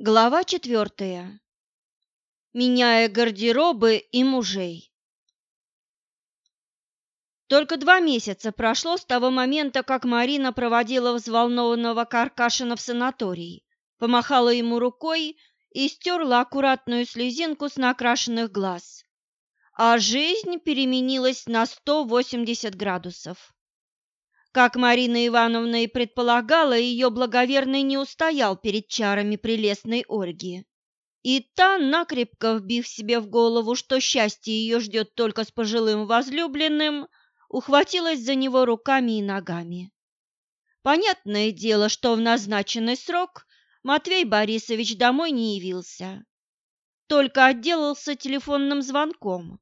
Глава четвертая. Меняя гардеробы и мужей. Только два месяца прошло с того момента, как Марина проводила взволнованного Каркашина в санаторий, помахала ему рукой и стерла аккуратную слезинку с накрашенных глаз. А жизнь переменилась на 180 градусов. Как Марина Ивановна и предполагала, ее благоверный не устоял перед чарами прелестной Ольги. И та, накрепко вбив себе в голову, что счастье ее ждет только с пожилым возлюбленным, ухватилась за него руками и ногами. Понятное дело, что в назначенный срок Матвей Борисович домой не явился, только отделался телефонным звонком.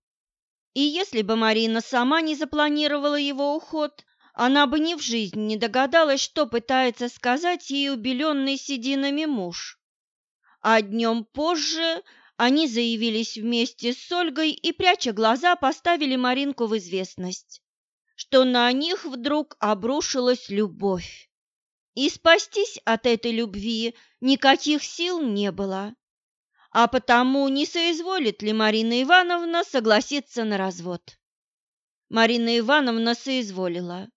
И если бы Марина сама не запланировала его уход, она бы ни в жизнь не догадалась, что пытается сказать ей убеленный сединами муж. А днем позже они заявились вместе с Ольгой и, пряча глаза, поставили Маринку в известность, что на них вдруг обрушилась любовь. И спастись от этой любви никаких сил не было. А потому не соизволит ли Марина Ивановна согласиться на развод? Марина Ивановна соизволила.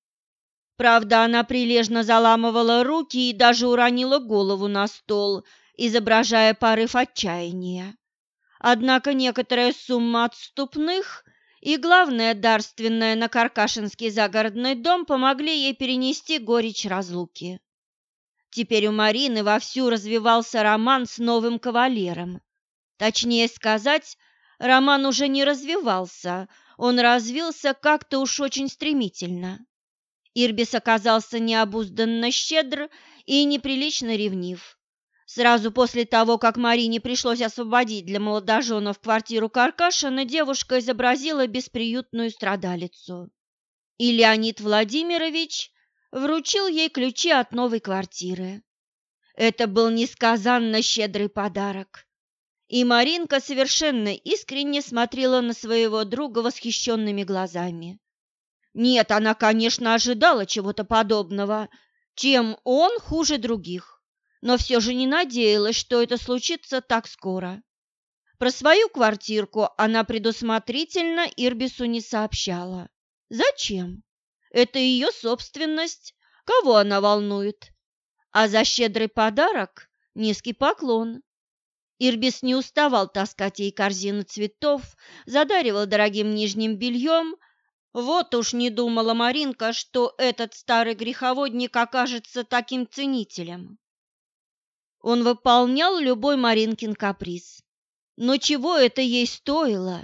Правда, она прилежно заламывала руки и даже уронила голову на стол, изображая порыв отчаяния. Однако некоторая сумма отступных и, главное, дарственная на Каркашинский загородный дом помогли ей перенести горечь разлуки. Теперь у Марины вовсю развивался роман с новым кавалером. Точнее сказать, роман уже не развивался, он развился как-то уж очень стремительно. Ирбис оказался необузданно щедр и неприлично ревнив. Сразу после того, как Марине пришлось освободить для молодоженов квартиру Каркашина, девушка изобразила бесприютную страдалицу. И Леонид Владимирович вручил ей ключи от новой квартиры. Это был несказанно щедрый подарок. И Маринка совершенно искренне смотрела на своего друга восхищенными глазами. Нет, она, конечно, ожидала чего-то подобного, чем он хуже других, но все же не надеялась, что это случится так скоро. Про свою квартирку она предусмотрительно Ирбису не сообщала. Зачем? Это ее собственность, кого она волнует? А за щедрый подарок низкий поклон. Ирбис не уставал таскать ей корзину цветов, задаривал дорогим нижним бельем, вот уж не думала Маринка, что этот старый греховодник окажется таким ценителем. Он выполнял любой Маринкин каприз. Но чего это ей стоило?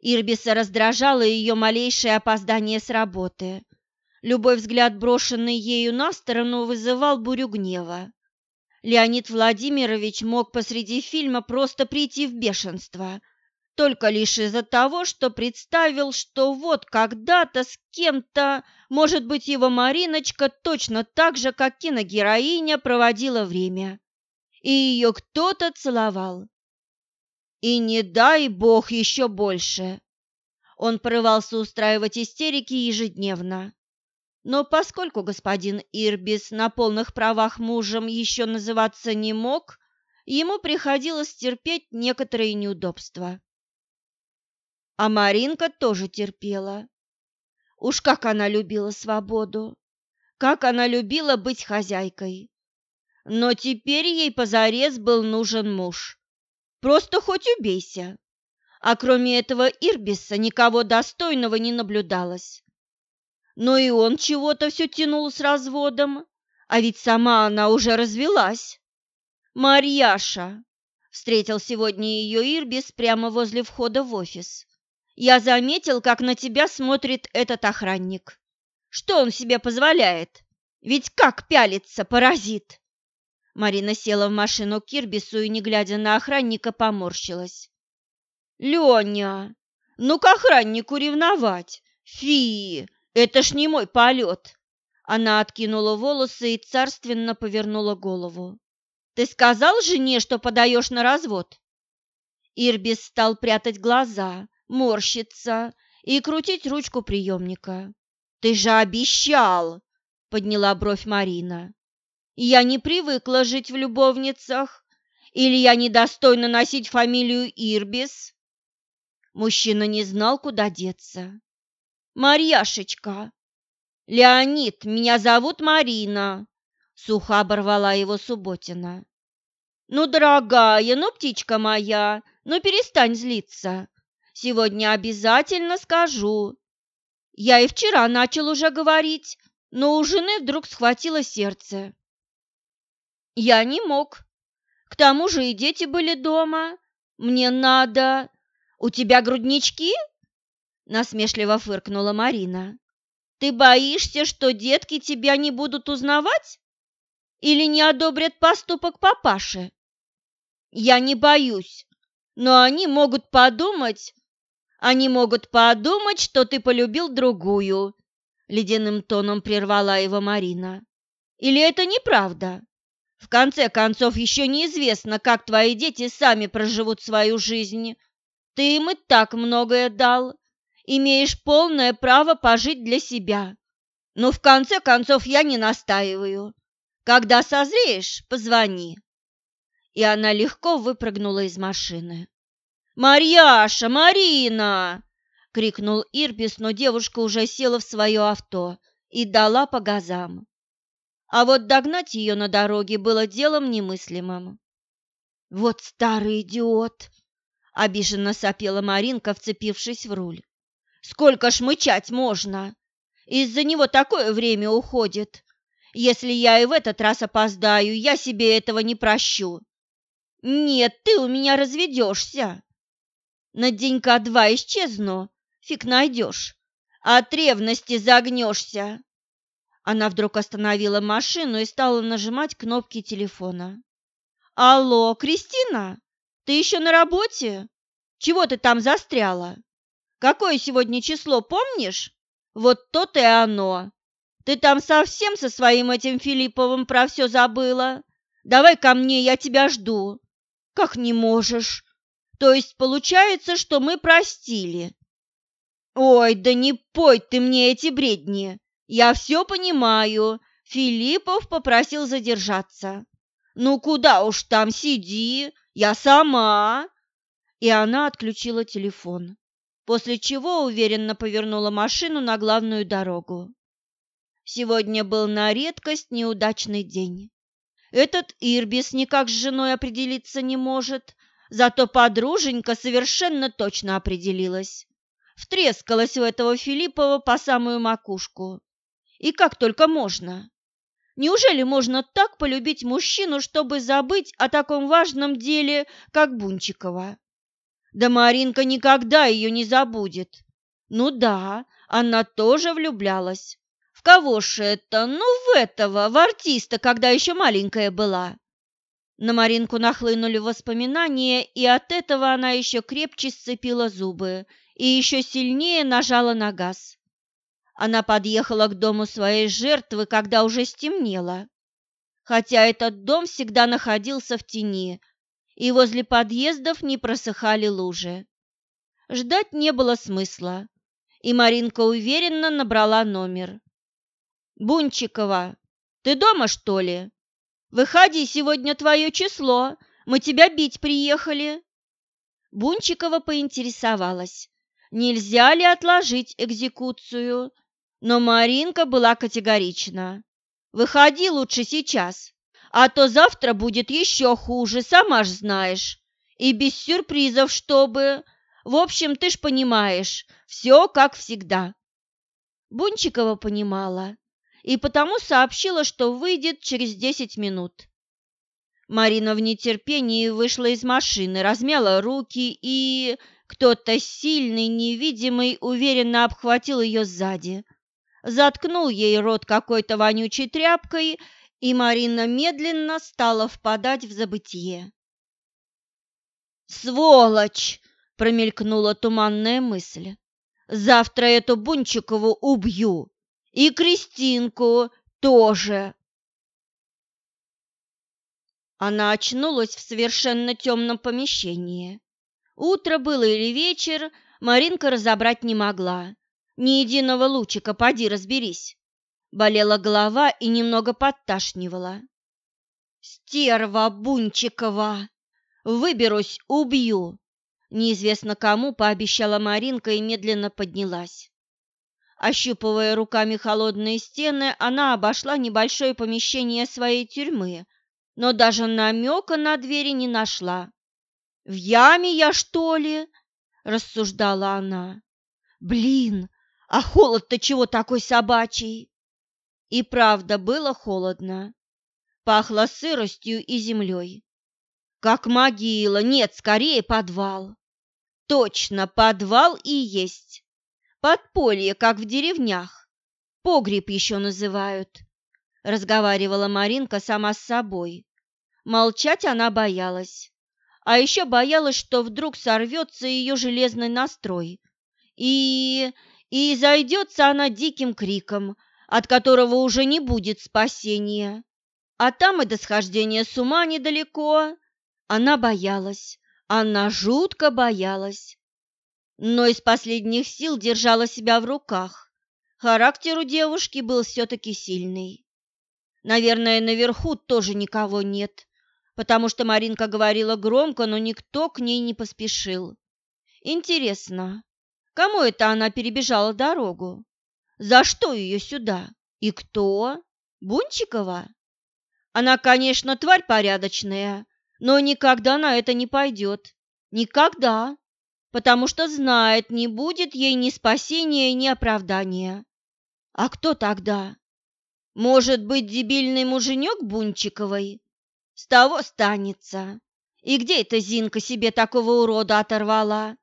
Ирбиса раздражало ее малейшее опоздание с работы. Любой взгляд, брошенный ею на сторону, вызывал бурю гнева. Леонид Владимирович мог посреди фильма просто прийти в бешенство, только лишь из-за того, что представил, что вот когда-то с кем-то, может быть, его Мариночка точно так же, как киногероиня, проводила время. И ее кто-то целовал. И не дай бог еще больше. Он порывался устраивать истерики ежедневно. Но поскольку господин Ирбис на полных правах мужем еще называться не мог, ему приходилось терпеть некоторые неудобства. А Маринка тоже терпела. Уж как она любила свободу, как она любила быть хозяйкой. Но теперь ей позарез был нужен муж. Просто хоть убейся. А кроме этого Ирбиса никого достойного не наблюдалось. Но и он чего-то все тянул с разводом, а ведь сама она уже развелась. Марьяша встретил сегодня ее Ирбис прямо возле входа в офис. Я заметил, как на тебя смотрит этот охранник. Что он себе позволяет? Ведь как пялится, паразит!» Марина села в машину к Кирбису и, не глядя на охранника, поморщилась. «Леня, ну к охраннику ревновать! Фи, это ж не мой полет!» Она откинула волосы и царственно повернула голову. «Ты сказал жене, что подаешь на развод?» Ирбис стал прятать глаза, морщиться и крутить ручку приемника. «Ты же обещал!» — подняла бровь Марина. «Я не привыкла жить в любовницах Или я недостойна носить фамилию Ирбис? Мужчина не знал, куда деться. «Марьяшечка!» «Леонид, меня зовут Марина!» Сухо оборвала его Субботина. «Ну, дорогая, ну, птичка моя, ну перестань злиться. Сегодня обязательно скажу. Я и вчера начал уже говорить, но у жены вдруг схватило сердце. Я не мог. К тому же и дети были дома. Мне надо... У тебя груднички? Насмешливо фыркнула Марина. Ты боишься, что детки тебя не будут узнавать? Или не одобрят поступок папаши? Я не боюсь, но они могут подумать... Они могут подумать, что ты полюбил другую, ледяным тоном прервала его Марина. Или это неправда? В конце концов, еще неизвестно, как твои дети сами проживут свою жизнь. Ты им и так многое дал. Имеешь полное право пожить для себя. Но в конце концов я не настаиваю. Когда созреешь, позвони. И она легко выпрыгнула из машины. «Марьяша! Марина!» — крикнул Ирбис, но девушка уже села в свое авто и дала по газам а вот догнать ее на дороге было делом немыслимым. «Вот старый идиот!» — обиженно сопела Маринка, вцепившись в руль. «Сколько шмычать можно? Из-за него такое время уходит. Если я и в этот раз опоздаю, я себе этого не прощу. Нет, ты у меня разведешься. На денька два исчезну, фиг найдешь. От ревности загнешься. Она вдруг остановила машину и стала нажимать кнопки телефона. «Алло, Кристина, ты еще на работе? Чего ты там застряла? Какое сегодня число, помнишь? Вот то-то и оно. Ты там совсем со своим этим Филипповым про все забыла? Давай ко мне, я тебя жду». «Как не можешь? То есть получается, что мы простили?» «Ой, да не пой ты мне эти бредни!» Я все понимаю. Филиппов попросил задержаться. Ну куда уж там сиди, я сама. И она отключила телефон, после чего уверенно повернула машину на главную дорогу. Сегодня был на редкость неудачный день. Этот Ирбис никак с женой определиться не может, зато подруженька совершенно точно определилась. Втрескалась у этого Филиппова по самую макушку. И как только можно. Неужели можно так полюбить мужчину, чтобы забыть о таком важном деле, как Бунчикова? Да Маринка никогда ее не забудет. Ну да, она тоже влюблялась. В кого же это? Ну, в этого, в артиста, когда еще маленькая была. На Маринку нахлынули воспоминания, и от этого она еще крепче сцепила зубы и еще сильнее нажала на газ. Она подъехала к дому своей жертвы, когда уже стемнело. Хотя этот дом всегда находился в тени, и возле подъездов не просыхали лужи. Ждать не было смысла, и Маринка уверенно набрала номер. «Бунчикова, ты дома, что ли? Выходи, сегодня твое число, мы тебя бить приехали». Бунчикова поинтересовалась, нельзя ли отложить экзекуцию, но Маринка была категорична. «Выходи лучше сейчас, а то завтра будет еще хуже, сама ж знаешь. И без сюрпризов, чтобы... В общем, ты ж понимаешь, все как всегда». Бунчикова понимала и потому сообщила, что выйдет через десять минут. Марина в нетерпении вышла из машины, размяла руки, и кто-то сильный, невидимый, уверенно обхватил ее сзади заткнул ей рот какой-то вонючей тряпкой, и Марина медленно стала впадать в забытье. «Сволочь!» – промелькнула туманная мысль. «Завтра эту Бунчикову убью! И Кристинку тоже!» Она очнулась в совершенно темном помещении. Утро было или вечер, Маринка разобрать не могла. Ни единого лучика, поди разберись. Болела голова и немного подташнивала. «Стерва Бунчикова!» Выберусь, убью!» Неизвестно кому пообещала Маринка и медленно поднялась. Ощупывая руками холодные стены, она обошла небольшое помещение своей тюрьмы, но даже намека на двери не нашла. «В яме я, что ли?» – рассуждала она. «Блин, а холод-то чего такой собачий?» И правда было холодно. Пахло сыростью и землей. Как могила, нет, скорее подвал. Точно, подвал и есть. Подполье, как в деревнях. Погреб еще называют. Разговаривала Маринка сама с собой. Молчать она боялась. А еще боялась, что вдруг сорвется ее железный настрой. И... и зайдется она диким криком, от которого уже не будет спасения. А там и до схождения с ума недалеко. Она боялась, она жутко боялась но из последних сил держала себя в руках. Характер у девушки был все-таки сильный. Наверное, наверху тоже никого нет, потому что Маринка говорила громко, но никто к ней не поспешил. Интересно, кому это она перебежала дорогу? За что ее сюда? И кто? Бунчикова? Она, конечно, тварь порядочная, но никогда на это не пойдет. Никогда потому что знает, не будет ей ни спасения, ни оправдания. А кто тогда? Может быть, дебильный муженек Бунчиковой? С того станется. И где эта Зинка себе такого урода оторвала?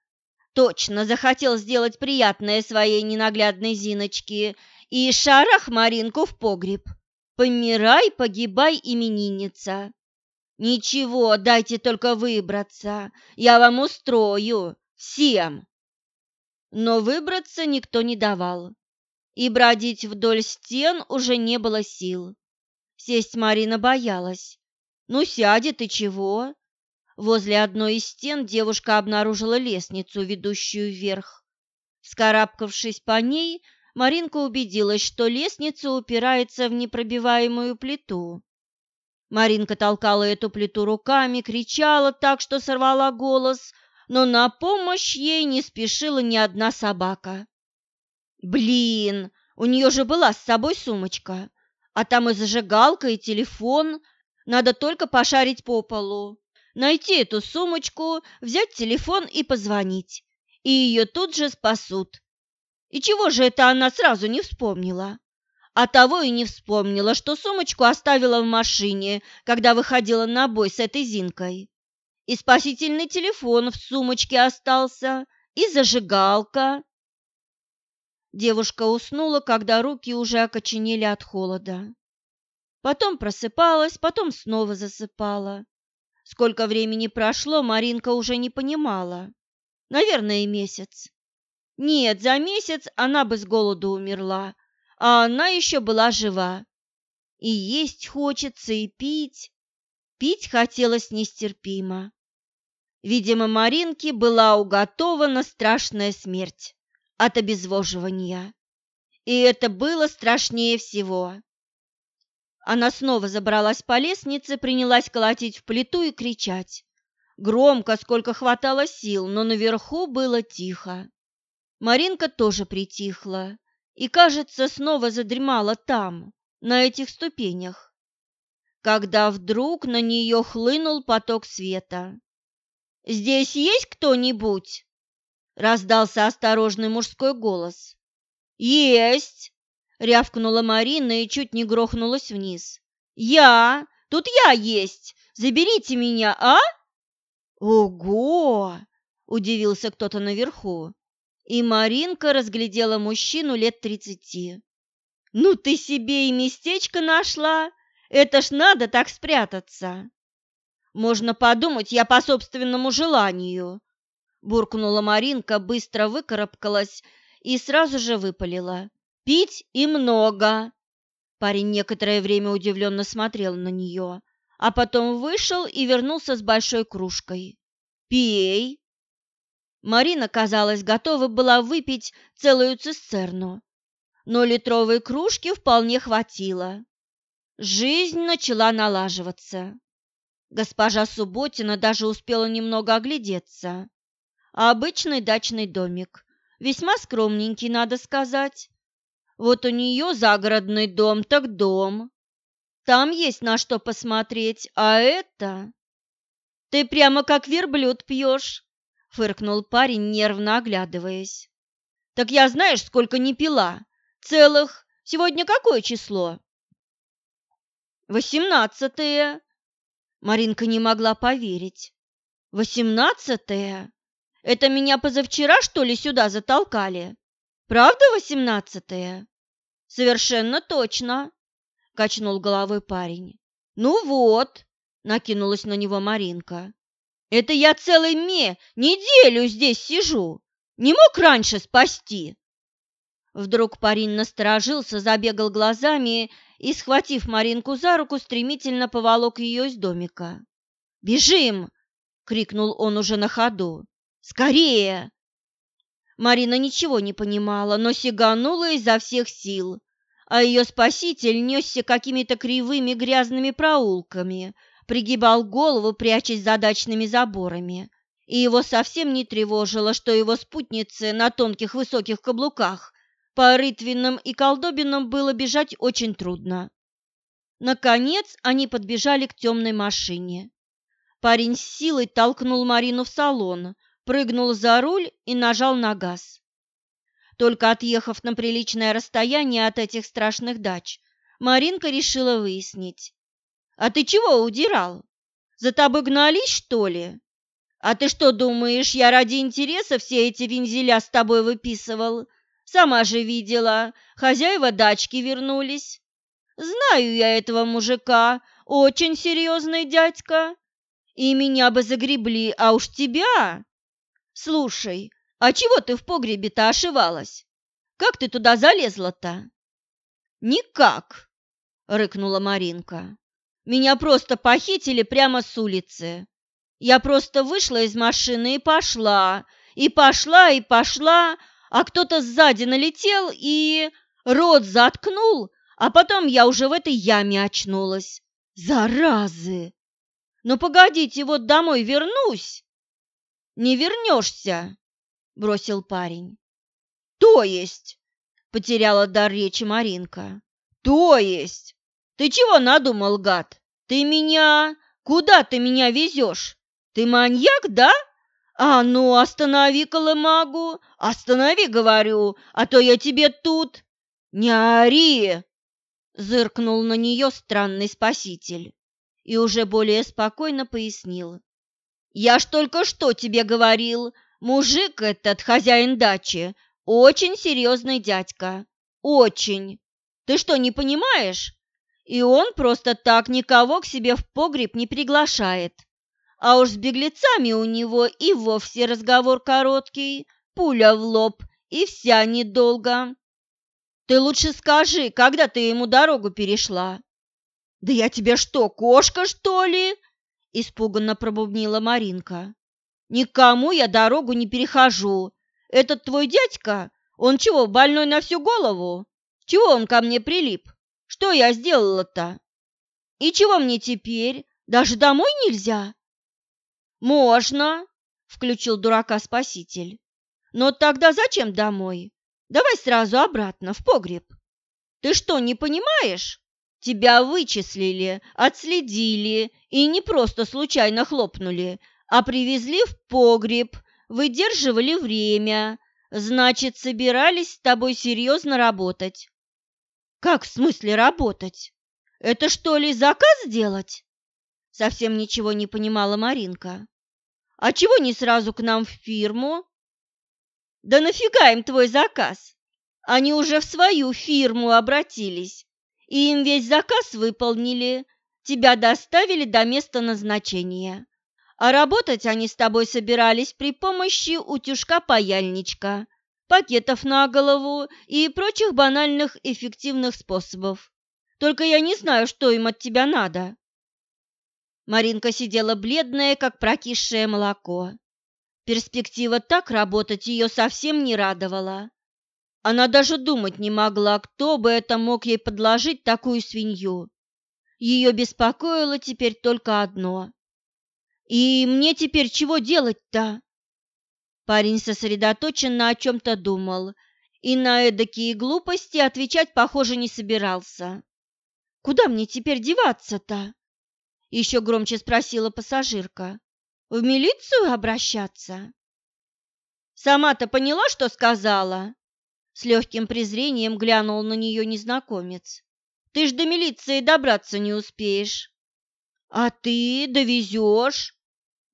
Точно захотел сделать приятное своей ненаглядной Зиночке и шарах Маринку в погреб. Помирай, погибай, именинница. Ничего, дайте только выбраться, я вам устрою. Всем! Но выбраться никто не давал, и бродить вдоль стен уже не было сил. Сесть Марина боялась. Ну, сядет и чего? Возле одной из стен девушка обнаружила лестницу, ведущую вверх. Скарабкавшись по ней, Маринка убедилась, что лестница упирается в непробиваемую плиту. Маринка толкала эту плиту руками, кричала так, что сорвала голос – но на помощь ей не спешила ни одна собака. Блин, у нее же была с собой сумочка, а там и зажигалка, и телефон. Надо только пошарить по полу, найти эту сумочку, взять телефон и позвонить. И ее тут же спасут. И чего же это она сразу не вспомнила? А того и не вспомнила, что сумочку оставила в машине, когда выходила на бой с этой Зинкой и спасительный телефон в сумочке остался, и зажигалка. Девушка уснула, когда руки уже окоченели от холода. Потом просыпалась, потом снова засыпала. Сколько времени прошло, Маринка уже не понимала. Наверное, месяц. Нет, за месяц она бы с голоду умерла, а она еще была жива. И есть хочется, и пить. Пить хотелось нестерпимо. Видимо, Маринке была уготована страшная смерть от обезвоживания. И это было страшнее всего. Она снова забралась по лестнице, принялась колотить в плиту и кричать. Громко, сколько хватало сил, но наверху было тихо. Маринка тоже притихла и, кажется, снова задремала там, на этих ступенях, когда вдруг на нее хлынул поток света. «Здесь есть кто-нибудь?» — раздался осторожный мужской голос. «Есть!» — рявкнула Марина и чуть не грохнулась вниз. «Я! Тут я есть! Заберите меня, а?» «Ого!» — удивился кто-то наверху, и Маринка разглядела мужчину лет тридцати. «Ну ты себе и местечко нашла! Это ж надо так спрятаться!» Можно подумать, я по собственному желанию. Буркнула Маринка, быстро выкарабкалась и сразу же выпалила. Пить и много. Парень некоторое время удивленно смотрел на нее, а потом вышел и вернулся с большой кружкой. «Пей!» Марина, казалось, готова была выпить целую цистерну, но литровой кружки вполне хватило. Жизнь начала налаживаться. Госпожа Субботина даже успела немного оглядеться. Обычный дачный домик, весьма скромненький, надо сказать. Вот у нее загородный дом так дом. Там есть на что посмотреть, а это... Ты прямо как верблюд пьешь, фыркнул парень, нервно оглядываясь. Так я знаешь, сколько не пила? Целых... Сегодня какое число? Восемнадцатое. Маринка не могла поверить. Восемнадцатое? Это меня позавчера, что ли, сюда затолкали? Правда восемнадцатое? Совершенно точно, качнул головой парень. Ну вот, накинулась на него Маринка. Это я целый ме неделю здесь сижу. Не мог раньше спасти. Вдруг парень насторожился, забегал глазами и, схватив Маринку за руку, стремительно поволок ее из домика. «Бежим!» — крикнул он уже на ходу. «Скорее!» Марина ничего не понимала, но сиганула изо всех сил, а ее спаситель несся какими-то кривыми грязными проулками, пригибал голову, прячась за дачными заборами, и его совсем не тревожило, что его спутницы на тонких высоких каблуках по рытвинам и колдобинам было бежать очень трудно. Наконец они подбежали к темной машине. Парень с силой толкнул Марину в салон, прыгнул за руль и нажал на газ. Только отъехав на приличное расстояние от этих страшных дач, Маринка решила выяснить. «А ты чего удирал? За тобой гнались, что ли? А ты что думаешь, я ради интереса все эти вензеля с тобой выписывал? Сама же видела, хозяева дачки вернулись. Знаю я этого мужика, очень серьезный дядька. И меня бы загребли, а уж тебя Слушай, а чего ты в погребе-то ошивалась? Как ты туда залезла-то? Никак, рыкнула Маринка. Меня просто похитили прямо с улицы. Я просто вышла из машины и пошла, и пошла, и пошла, а кто-то сзади налетел и рот заткнул, а потом я уже в этой яме очнулась. Заразы! Ну погодите, вот домой вернусь, не вернешься, бросил парень. То есть, потеряла дар речи Маринка. То есть, ты чего надумал, гад? Ты меня... Куда ты меня везешь? Ты маньяк, да? А ну, останови колымагу, останови, говорю, а то я тебе тут... Не ори! Зыркнул на нее странный спаситель и уже более спокойно пояснил. Я ж только что тебе говорил, мужик этот, хозяин дачи, очень серьезный дядька. Очень. Ты что, не понимаешь? И он просто так никого к себе в погреб не приглашает. А уж с беглецами у него и вовсе разговор короткий, пуля в лоб, и вся недолго. Ты лучше скажи, когда ты ему дорогу перешла? Да я тебе что, кошка, что ли? испуганно пробубнила Маринка. Никому я дорогу не перехожу. Этот твой дядька, он чего, больной на всю голову? Чего он ко мне прилип? Что я сделала-то? И чего мне теперь? Даже домой нельзя? Можно, включил дурака спаситель. Но тогда зачем домой? Давай сразу обратно в погреб. Ты что, не понимаешь? Тебя вычислили, отследили и не просто случайно хлопнули, а привезли в погреб, выдерживали время, значит, собирались с тобой серьезно работать. Как в смысле работать? Это что ли заказ делать? Совсем ничего не понимала Маринка. А чего не сразу к нам в фирму? Да нафига им твой заказ? Они уже в свою фирму обратились и им весь заказ выполнили, тебя доставили до места назначения. А работать они с тобой собирались при помощи утюжка-паяльничка, пакетов на голову и прочих банальных эффективных способов. Только я не знаю, что им от тебя надо. Маринка сидела бледная, как прокисшее молоко. Перспектива так работать ее совсем не радовала. Она даже думать не могла, кто бы это мог ей подложить такую свинью. Ее беспокоило теперь только одно И мне теперь чего делать-то? Парень сосредоточенно о чем-то думал и на эдакие глупости отвечать, похоже, не собирался. «Куда мне теперь деваться-то?» Еще громче спросила пассажирка. «В милицию обращаться?» «Сама-то поняла, что сказала?» С легким презрением глянул на нее незнакомец. «Ты ж до милиции добраться не успеешь». «А ты довезешь?»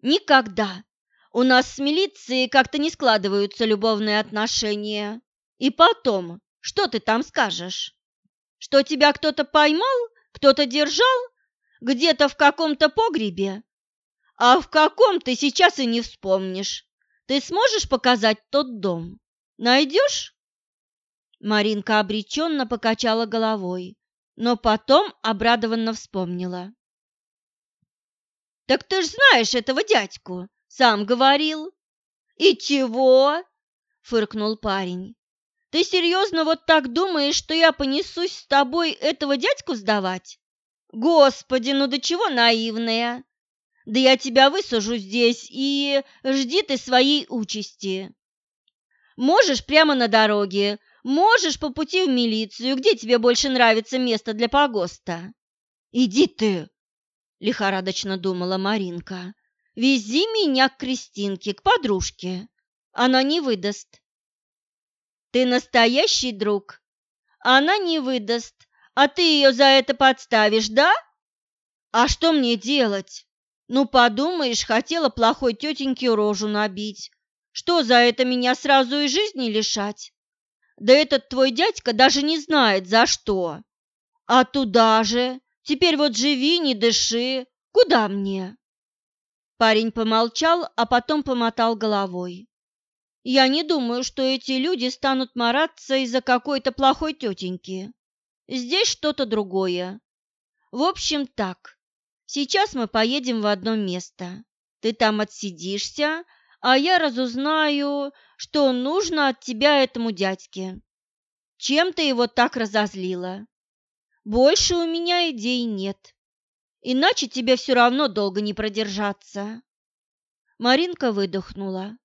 «Никогда. У нас с милицией как-то не складываются любовные отношения. И потом, что ты там скажешь? Что тебя кто-то поймал, кто-то держал, где-то в каком-то погребе? А в каком ты сейчас и не вспомнишь. Ты сможешь показать тот дом? Найдешь?» Маринка обреченно покачала головой, но потом обрадованно вспомнила. «Так ты ж знаешь этого дядьку, сам говорил». «И чего?» — фыркнул парень. «Ты серьезно вот так думаешь, что я понесусь с тобой этого дядьку сдавать? Господи, ну до чего наивная! Да я тебя высажу здесь и жди ты своей участи. Можешь прямо на дороге, можешь по пути в милицию, где тебе больше нравится место для погоста. Иди ты, лихорадочно думала Маринка. Вези меня к Кристинке, к подружке. Она не выдаст. Ты настоящий друг. Она не выдаст, а ты ее за это подставишь, да? А что мне делать? Ну, подумаешь, хотела плохой тетеньке рожу набить. Что за это меня сразу и жизни лишать? Да этот твой дядька даже не знает, за что. А туда же, Теперь вот живи, не дыши. Куда мне?» Парень помолчал, а потом помотал головой. «Я не думаю, что эти люди станут мараться из-за какой-то плохой тетеньки. Здесь что-то другое. В общем, так. Сейчас мы поедем в одно место. Ты там отсидишься, а я разузнаю, что нужно от тебя этому дядьке. Чем ты его так разозлила? Больше у меня идей нет. Иначе тебе все равно долго не продержаться. Маринка выдохнула.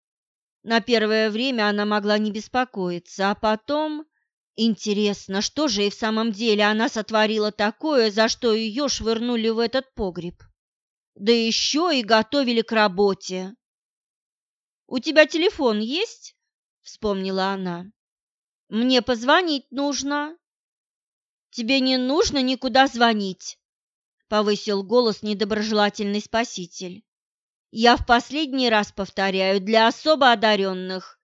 На первое время она могла не беспокоиться, а потом... Интересно, что же и в самом деле она сотворила такое, за что ее швырнули в этот погреб? Да еще и готовили к работе. «У тебя телефон есть?» — вспомнила она. «Мне позвонить нужно». Тебе не нужно никуда звонить, повысил голос недоброжелательный спаситель. Я в последний раз повторяю, для особо одаренных.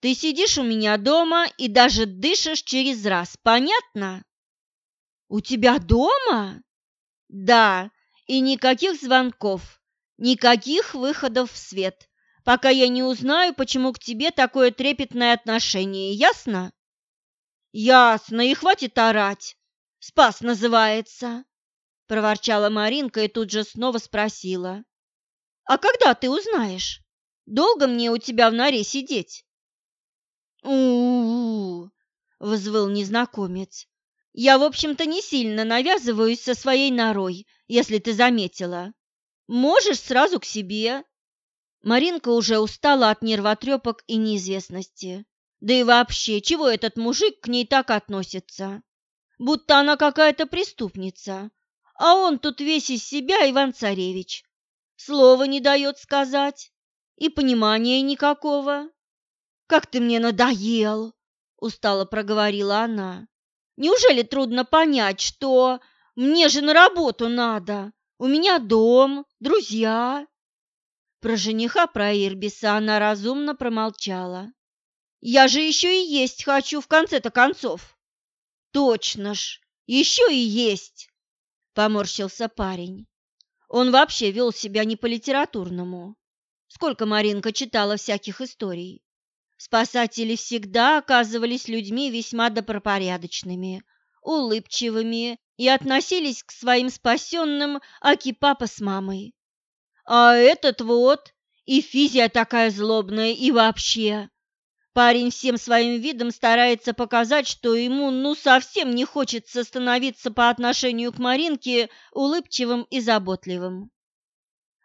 Ты сидишь у меня дома и даже дышишь через раз, понятно? У тебя дома? Да, и никаких звонков, никаких выходов в свет, пока я не узнаю, почему к тебе такое трепетное отношение, ясно? Ясно, и хватит орать. Спас называется, проворчала Маринка и тут же снова спросила. А когда ты узнаешь? Долго мне у тебя в норе сидеть? У-у-у, взвыл незнакомец. Я, в общем-то, не сильно навязываюсь со своей норой, если ты заметила. Можешь сразу к себе. Маринка уже устала от нервотрепок и неизвестности. Да и вообще, чего этот мужик к ней так относится? будто она какая-то преступница, а он тут весь из себя Иван-Царевич. Слова не дает сказать и понимания никакого. «Как ты мне надоел!» – устало проговорила она. «Неужели трудно понять, что мне же на работу надо? У меня дом, друзья». Про жениха, про Ирбиса она разумно промолчала. «Я же еще и есть хочу в конце-то концов!» Точно ж, еще и есть, поморщился парень. Он вообще вел себя не по-литературному. Сколько Маринка читала всяких историй. Спасатели всегда оказывались людьми весьма добропорядочными, улыбчивыми и относились к своим спасенным аки папа с мамой. А этот вот и физия такая злобная, и вообще. Парень всем своим видом старается показать, что ему ну совсем не хочется становиться по отношению к Маринке улыбчивым и заботливым.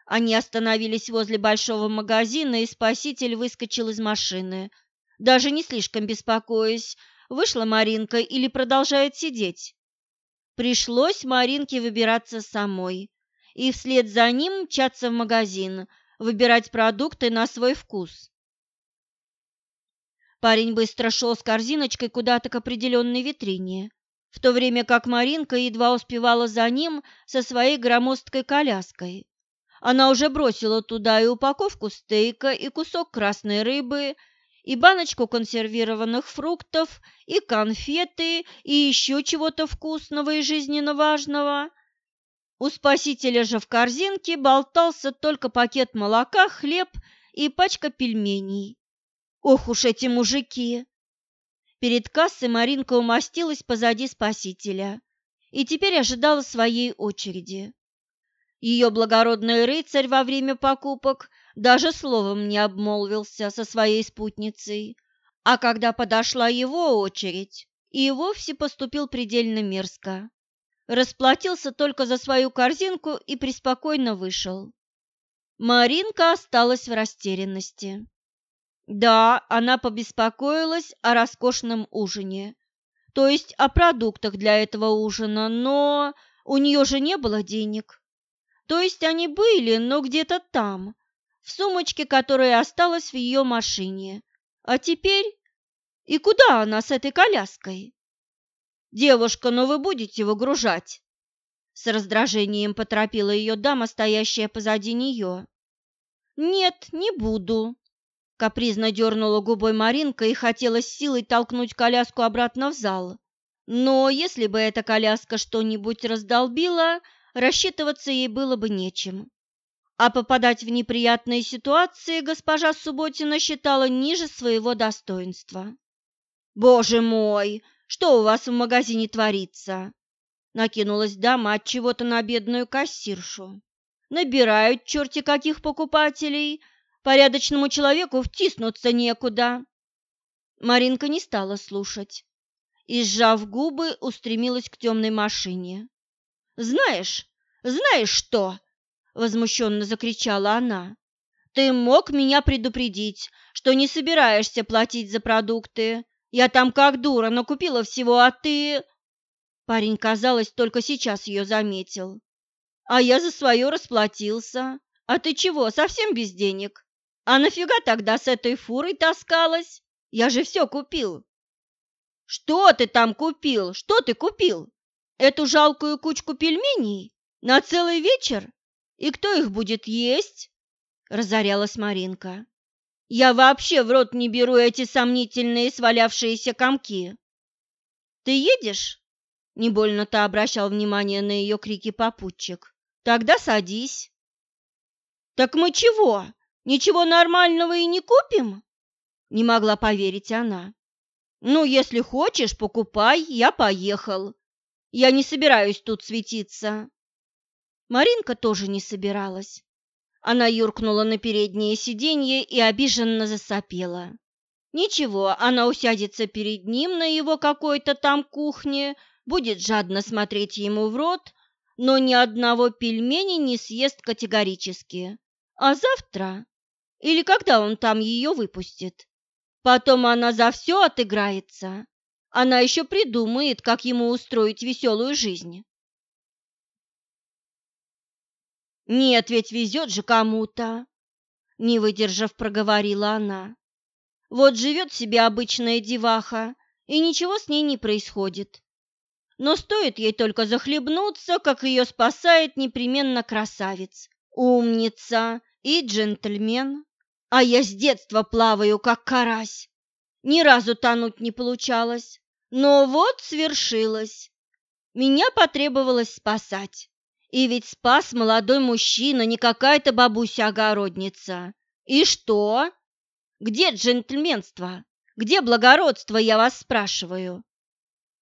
Они остановились возле большого магазина, и спаситель выскочил из машины. Даже не слишком беспокоясь, вышла Маринка или продолжает сидеть. Пришлось Маринке выбираться самой и вслед за ним мчаться в магазин, выбирать продукты на свой вкус. Парень быстро шел с корзиночкой куда-то к определенной витрине, в то время как Маринка едва успевала за ним со своей громоздкой коляской. Она уже бросила туда и упаковку стейка, и кусок красной рыбы, и баночку консервированных фруктов, и конфеты, и еще чего-то вкусного и жизненно важного. У спасителя же в корзинке болтался только пакет молока, хлеб и пачка пельменей. Ох уж эти мужики! Перед кассой Маринка умостилась позади спасителя и теперь ожидала своей очереди. Ее благородный рыцарь во время покупок даже словом не обмолвился со своей спутницей, а когда подошла его очередь, и вовсе поступил предельно мерзко. Расплатился только за свою корзинку и преспокойно вышел. Маринка осталась в растерянности. Да, она побеспокоилась о роскошном ужине, то есть о продуктах для этого ужина, но у нее же не было денег. То есть они были, но где-то там, в сумочке, которая осталась в ее машине. А теперь... И куда она с этой коляской? «Девушка, но вы будете выгружать?» С раздражением поторопила ее дама, стоящая позади нее. «Нет, не буду», — капризно дернула губой Маринка и хотела силой толкнуть коляску обратно в зал. Но если бы эта коляска что-нибудь раздолбила, рассчитываться ей было бы нечем. А попадать в неприятные ситуации госпожа Субботина считала ниже своего достоинства. «Боже мой, что у вас в магазине творится?» Накинулась дама от чего-то на бедную кассиршу. «Набирают черти каких покупателей, порядочному человеку втиснуться некуда». Маринка не стала слушать и, сжав губы, устремилась к темной машине. «Знаешь, знаешь что?» – возмущенно закричала она. «Ты мог меня предупредить, что не собираешься платить за продукты. Я там как дура, но купила всего, а ты...» Парень, казалось, только сейчас ее заметил. «А я за свое расплатился. А ты чего, совсем без денег? А нафига тогда с этой фурой таскалась? Я же все купил». «Что ты там купил? Что ты купил?» Эту жалкую кучку пельменей на целый вечер? И кто их будет есть? Разорялась Маринка. Я вообще в рот не беру эти сомнительные свалявшиеся комки. Ты едешь? Не больно-то обращал внимание на ее крики попутчик. Тогда садись. Так мы чего? Ничего нормального и не купим? Не могла поверить она. Ну, если хочешь, покупай, я поехал. Я не собираюсь тут светиться. Маринка тоже не собиралась. Она юркнула на переднее сиденье и обиженно засопела. Ничего, она усядется перед ним на его какой-то там кухне, будет жадно смотреть ему в рот, но ни одного пельмени не съест категорически. А завтра? Или когда он там ее выпустит? Потом она за все отыграется. Она еще придумает, как ему устроить веселую жизнь. Нет, ведь везет же кому-то, не выдержав, проговорила она. Вот живет себе обычная деваха, и ничего с ней не происходит. Но стоит ей только захлебнуться, как ее спасает непременно красавец, умница и джентльмен. А я с детства плаваю, как карась. Ни разу тонуть не получалось. Но вот свершилось. Меня потребовалось спасать. И ведь спас молодой мужчина, не какая-то бабуся-огородница. И что? Где джентльменство? Где благородство, я вас спрашиваю?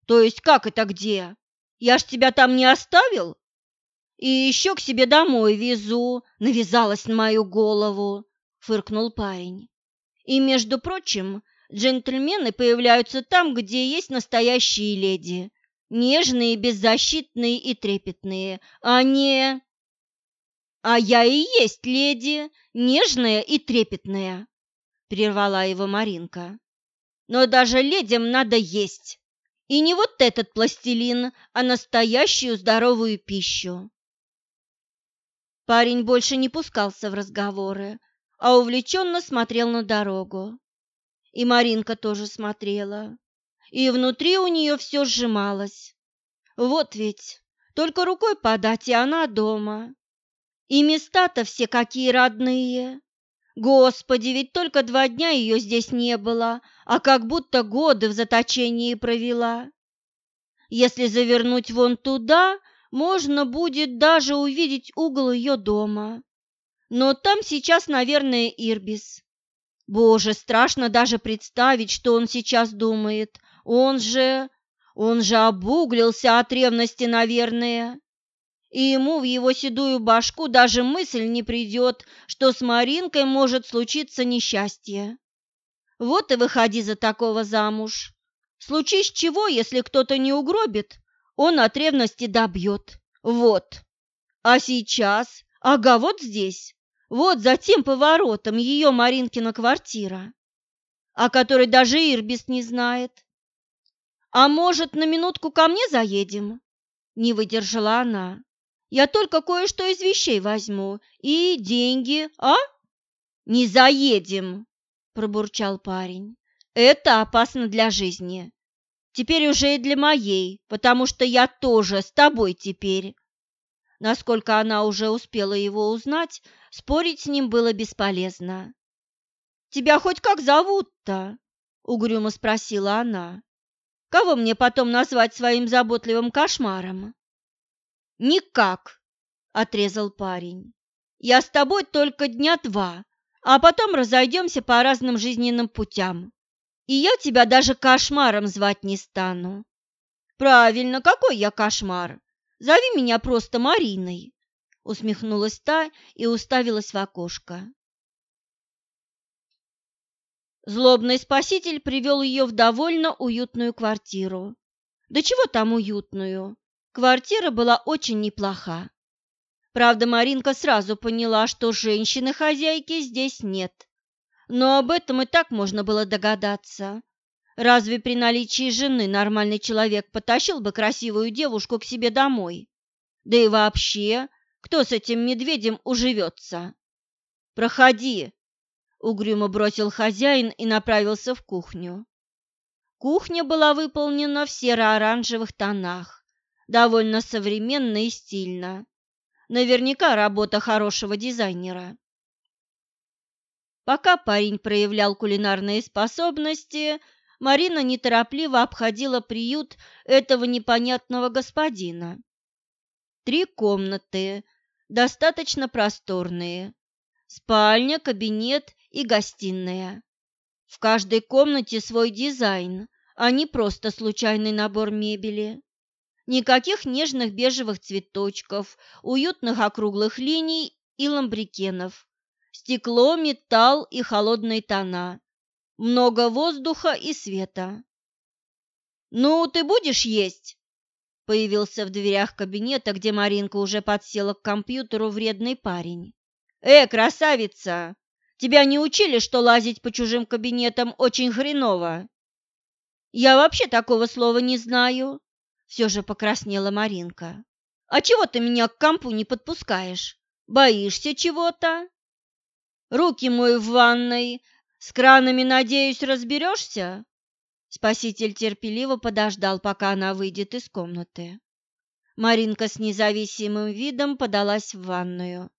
То есть как это где? Я ж тебя там не оставил? И еще к себе домой везу, навязалась на мою голову, фыркнул парень. И, между прочим, Джентльмены появляются там, где есть настоящие леди. Нежные, беззащитные и трепетные, а не... А я и есть леди, нежная и трепетная, прервала его Маринка. Но даже ледям надо есть. И не вот этот пластилин, а настоящую здоровую пищу. Парень больше не пускался в разговоры, а увлеченно смотрел на дорогу. И Маринка тоже смотрела, и внутри у нее все сжималось. Вот ведь, только рукой подать, и она дома. И места-то все какие родные. Господи, ведь только два дня ее здесь не было, а как будто годы в заточении провела. Если завернуть вон туда, можно будет даже увидеть угол ее дома. Но там сейчас, наверное, Ирбис. Боже, страшно даже представить, что он сейчас думает. Он же... он же обуглился от ревности, наверное. И ему в его седую башку даже мысль не придет, что с Маринкой может случиться несчастье. Вот и выходи за такого замуж. Случись чего, если кто-то не угробит, он от ревности добьет. Вот. А сейчас, ага, вот здесь, вот за тем поворотом ее Маринкина квартира, о которой даже Ирбис не знает. А может, на минутку ко мне заедем? Не выдержала она. Я только кое-что из вещей возьму и деньги, а? Не заедем, пробурчал парень. Это опасно для жизни. Теперь уже и для моей, потому что я тоже с тобой теперь. Насколько она уже успела его узнать, спорить с ним было бесполезно. «Тебя хоть как зовут-то?» — угрюмо спросила она. «Кого мне потом назвать своим заботливым кошмаром?» «Никак», — отрезал парень. «Я с тобой только дня два, а потом разойдемся по разным жизненным путям и я тебя даже кошмаром звать не стану. Правильно, какой я кошмар? Зови меня просто Мариной, усмехнулась та и уставилась в окошко. Злобный спаситель привел ее в довольно уютную квартиру. Да чего там уютную? Квартира была очень неплоха. Правда, Маринка сразу поняла, что женщины-хозяйки здесь нет но об этом и так можно было догадаться. Разве при наличии жены нормальный человек потащил бы красивую девушку к себе домой? Да и вообще, кто с этим медведем уживется? «Проходи!» — угрюмо бросил хозяин и направился в кухню. Кухня была выполнена в серо-оранжевых тонах, довольно современно и стильно. Наверняка работа хорошего дизайнера. Пока парень проявлял кулинарные способности, Марина неторопливо обходила приют этого непонятного господина. Три комнаты, достаточно просторные. Спальня, кабинет и гостиная. В каждой комнате свой дизайн, а не просто случайный набор мебели. Никаких нежных бежевых цветочков, уютных округлых линий и ламбрикенов стекло, металл и холодные тона, много воздуха и света. «Ну, ты будешь есть?» Появился в дверях кабинета, где Маринка уже подсела к компьютеру вредный парень. «Э, красавица! Тебя не учили, что лазить по чужим кабинетам очень хреново?» «Я вообще такого слова не знаю», — все же покраснела Маринка. «А чего ты меня к компу не подпускаешь? Боишься чего-то?» Руки мой в ванной. С кранами, надеюсь, разберешься?» Спаситель терпеливо подождал, пока она выйдет из комнаты. Маринка с независимым видом подалась в ванную.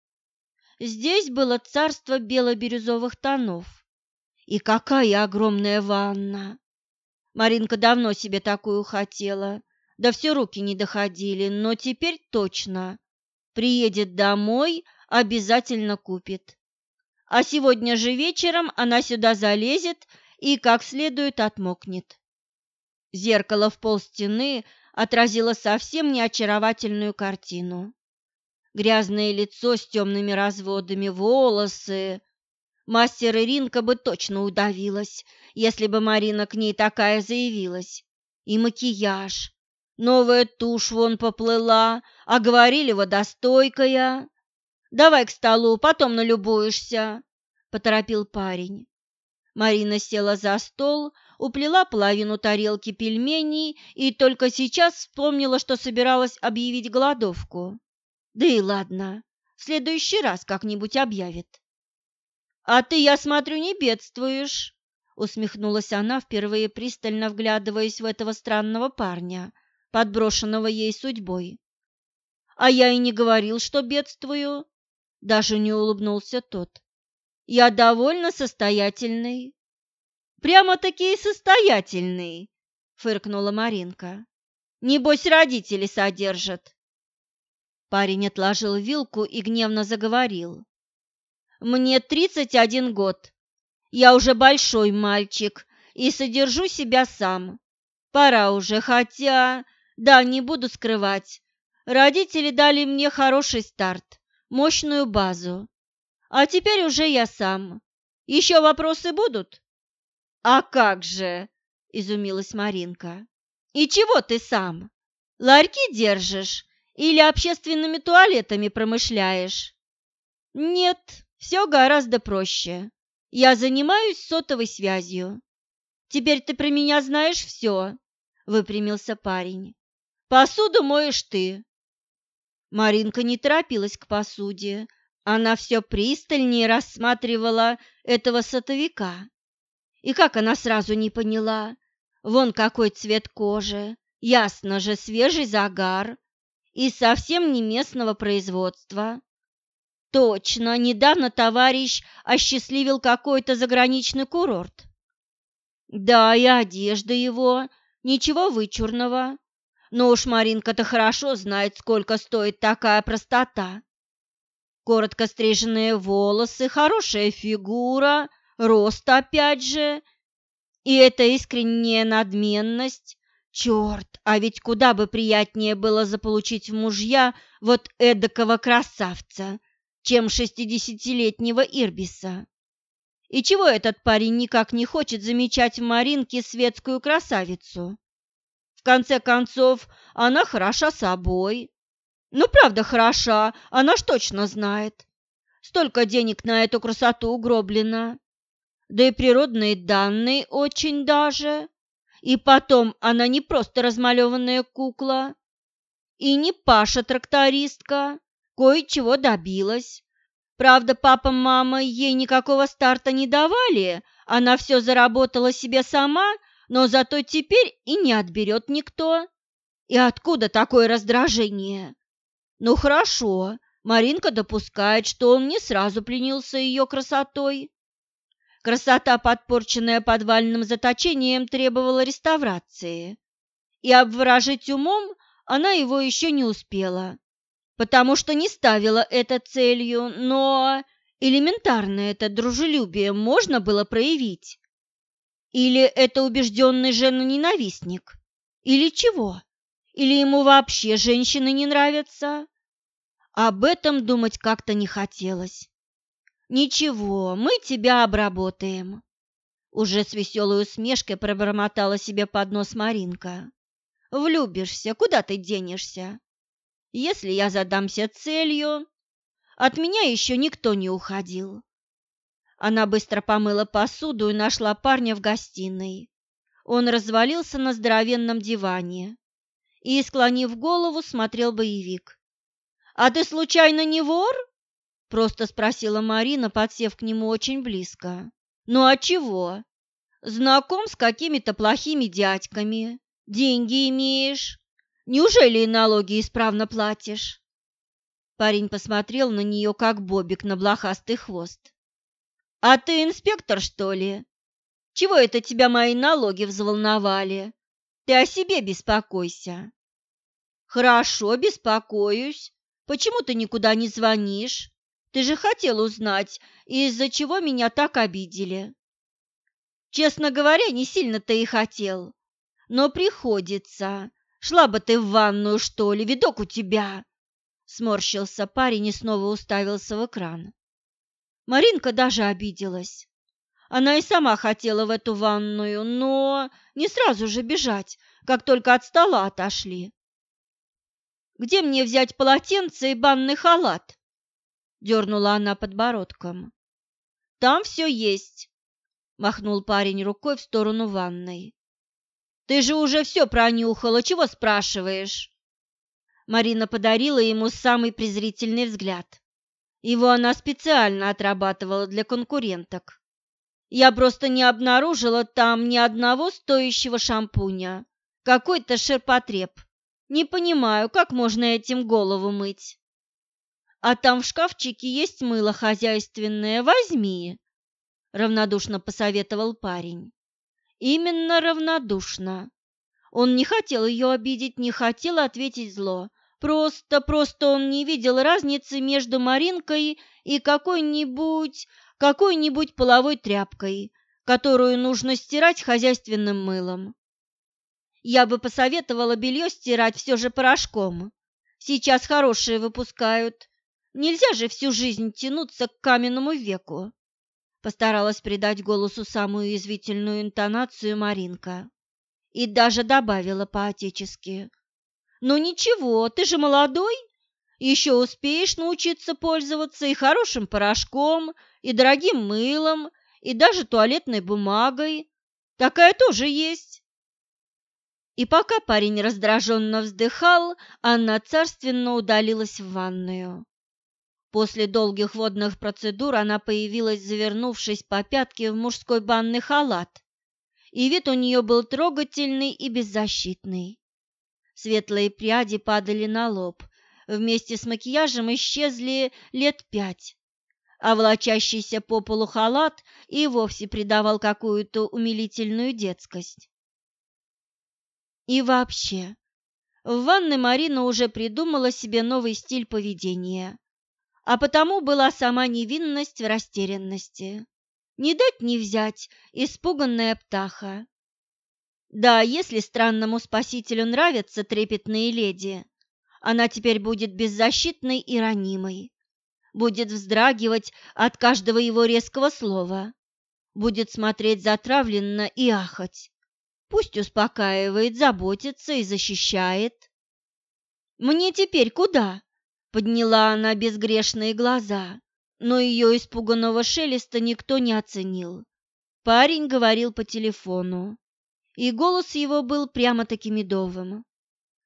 Здесь было царство бело-бирюзовых тонов. И какая огромная ванна! Маринка давно себе такую хотела, да все руки не доходили, но теперь точно. Приедет домой, обязательно купит а сегодня же вечером она сюда залезет и как следует отмокнет. Зеркало в пол стены отразило совсем неочаровательную картину. Грязное лицо с темными разводами, волосы. Мастер Иринка бы точно удавилась, если бы Марина к ней такая заявилась. И макияж. Новая тушь вон поплыла, а говорили водостойкая. Давай к столу, потом налюбуешься, поторопил парень. Марина села за стол, уплела половину тарелки пельменей и только сейчас вспомнила, что собиралась объявить голодовку. Да и ладно, в следующий раз как-нибудь объявит. «А ты, я смотрю, не бедствуешь», — усмехнулась она, впервые пристально вглядываясь в этого странного парня, подброшенного ей судьбой. «А я и не говорил, что бедствую», — даже не улыбнулся тот. «Я довольно состоятельный». «Прямо-таки состоятельный», — фыркнула Маринка. «Небось, родители содержат». Парень отложил вилку и гневно заговорил. Мне 31 год. Я уже большой мальчик и содержу себя сам. Пора уже, хотя, да, не буду скрывать. Родители дали мне хороший старт, мощную базу. А теперь уже я сам. Еще вопросы будут? А как же, изумилась Маринка. И чего ты сам? Ларьки держишь или общественными туалетами промышляешь? Нет, все гораздо проще. Я занимаюсь сотовой связью. Теперь ты про меня знаешь все, выпрямился парень. Посуду моешь ты. Маринка не торопилась к посуде. Она все пристальнее рассматривала этого сотовика. И как она сразу не поняла, вон какой цвет кожи, ясно же, свежий загар и совсем не местного производства. Точно, недавно товарищ осчастливил какой-то заграничный курорт. Да, и одежда его, ничего вычурного. Но уж Маринка-то хорошо знает, сколько стоит такая простота. Коротко стриженные волосы, хорошая фигура, рост опять же. И эта искренняя надменность. Черт, а ведь куда бы приятнее было заполучить в мужья вот эдакого красавца, чем шестидесятилетнего Ирбиса. И чего этот парень никак не хочет замечать в Маринке светскую красавицу? Конце концов, она хороша собой. Ну, правда, хороша, она ж точно знает. Столько денег на эту красоту угроблено. Да и природные данные очень даже. И потом, она не просто размалеванная кукла. И не Паша-трактористка кое-чего добилась. Правда, папа, мама ей никакого старта не давали, она все заработала себе сама, но зато теперь и не отберет никто. И откуда такое раздражение? Ну хорошо, Маринка допускает, что он не сразу пленился ее красотой. Красота, подпорченная подвальным заточением, требовала реставрации, и обворожить умом она его еще не успела потому что не ставила это целью, но элементарное это дружелюбие можно было проявить. Или это убежденный жену-ненавистник? Или чего? Или ему вообще женщины не нравятся? Об этом думать как-то не хотелось. «Ничего, мы тебя обработаем», — уже с веселой усмешкой пробормотала себе под нос Маринка. «Влюбишься, куда ты денешься? Если я задамся целью, от меня еще никто не уходил. Она быстро помыла посуду и нашла парня в гостиной. Он развалился на здоровенном диване и, склонив голову, смотрел боевик. «А ты случайно не вор?» – просто спросила Марина, подсев к нему очень близко. «Ну а чего? Знаком с какими-то плохими дядьками, деньги имеешь, Неужели и налоги исправно платишь?» Парень посмотрел на нее, как бобик на блохастый хвост. «А ты инспектор, что ли? Чего это тебя мои налоги взволновали? Ты о себе беспокойся». «Хорошо, беспокоюсь. Почему ты никуда не звонишь? Ты же хотел узнать, из-за чего меня так обидели». «Честно говоря, не сильно-то и хотел. Но приходится. Шла бы ты в ванную, что ли, видок у тебя!» Сморщился парень и снова уставился в экран. Маринка даже обиделась. Она и сама хотела в эту ванную, но не сразу же бежать, как только от стола отошли. «Где мне взять полотенце и банный халат?» дернула она подбородком. Там все есть, махнул парень рукой в сторону ванной. Ты же уже все пронюхала, чего спрашиваешь? Марина подарила ему самый презрительный взгляд. Его она специально отрабатывала для конкуренток. Я просто не обнаружила там ни одного стоящего шампуня. Какой-то ширпотреб. Не понимаю, как можно этим голову мыть. А там в шкафчике есть мыло хозяйственное, возьми, равнодушно посоветовал парень. Именно равнодушно. Он не хотел ее обидеть, не хотел ответить зло. Просто, просто он не видел разницы между Маринкой и какой-нибудь, какой-нибудь половой тряпкой, которую нужно стирать хозяйственным мылом. Я бы посоветовала белье стирать все же порошком. Сейчас хорошие выпускают. Нельзя же всю жизнь тянуться к каменному веку. Постаралась придать голосу самую извительную интонацию Маринка. И даже добавила по-отечески. «Ну ничего, ты же молодой, еще успеешь научиться пользоваться и хорошим порошком, и дорогим мылом, и даже туалетной бумагой. Такая тоже есть. И пока парень раздраженно вздыхал, Анна царственно удалилась в ванную. После долгих водных процедур она появилась, завернувшись по пятке в мужской банный халат, и вид у нее был трогательный и беззащитный. Светлые пряди падали на лоб, вместе с макияжем исчезли лет пять, а волочащийся по полу халат и вовсе придавал какую-то умилительную детскость. И вообще, в ванной Марина уже придумала себе новый стиль поведения, а потому была сама невинность в растерянности. Не дать не взять, испуганная птаха. Да, если странному спасителю нравятся трепетные леди, она теперь будет беззащитной и ранимой, будет вздрагивать от каждого его резкого слова, будет смотреть затравленно и ахать. Пусть успокаивает, заботится и защищает. «Мне теперь куда?» — подняла она безгрешные глаза, но ее испуганного шелеста никто не оценил. Парень говорил по телефону, и голос его был прямо-таки медовым.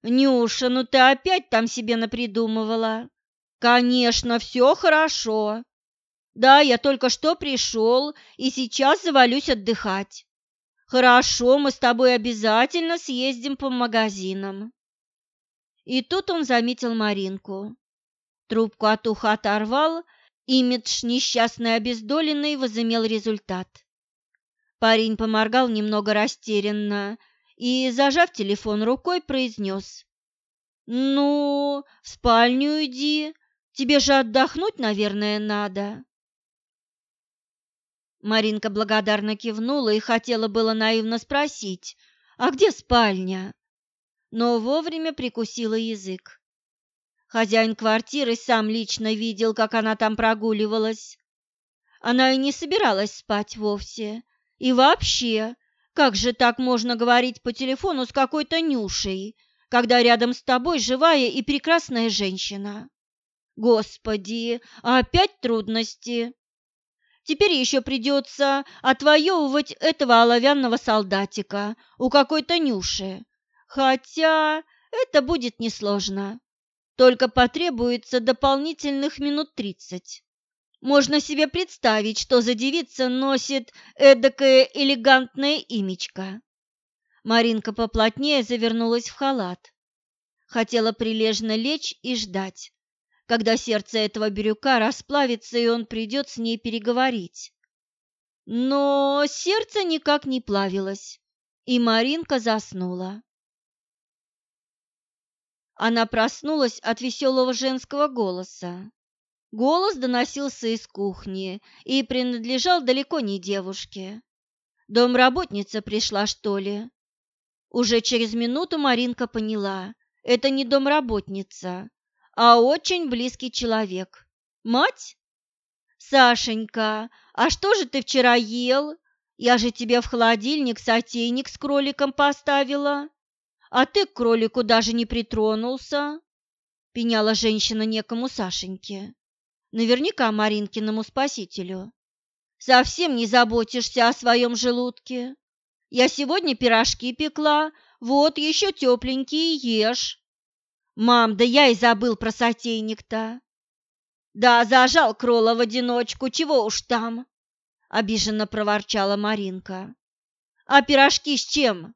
«Нюша, ну ты опять там себе напридумывала?» «Конечно, все хорошо. Да, я только что пришел и сейчас завалюсь отдыхать. Хорошо, мы с тобой обязательно съездим по магазинам. И тут он заметил Маринку. Трубку от уха оторвал, имидж несчастный обездоленный возымел результат. Парень поморгал немного растерянно и, зажав телефон рукой, произнес. «Ну, в спальню иди, тебе же отдохнуть, наверное, надо». Маринка благодарно кивнула и хотела было наивно спросить, а где спальня? Но вовремя прикусила язык. Хозяин квартиры сам лично видел, как она там прогуливалась. Она и не собиралась спать вовсе. И вообще, как же так можно говорить по телефону с какой-то Нюшей, когда рядом с тобой живая и прекрасная женщина? Господи, опять трудности. Теперь еще придется отвоевывать этого оловянного солдатика у какой-то Нюши. Хотя это будет несложно. Только потребуется дополнительных минут тридцать. Можно себе представить, что за девица носит эдакое элегантное имечко. Маринка поплотнее завернулась в халат. Хотела прилежно лечь и ждать, когда сердце этого бирюка расплавится, и он придет с ней переговорить. Но сердце никак не плавилось, и Маринка заснула. Она проснулась от веселого женского голоса. Голос доносился из кухни и принадлежал далеко не девушке. Домработница пришла, что ли? Уже через минуту Маринка поняла, это не домработница, а очень близкий человек. Мать? Сашенька, а что же ты вчера ел? Я же тебе в холодильник сотейник с кроликом поставила. А ты к кролику даже не притронулся, пеняла женщина некому Сашеньке. Наверняка Маринкиному спасителю. Совсем не заботишься о своем желудке. Я сегодня пирожки пекла, вот еще тепленькие ешь. Мам, да я и забыл про сотейник-то. Да, зажал Крола в одиночку, чего уж там, обиженно проворчала Маринка. А пирожки с чем?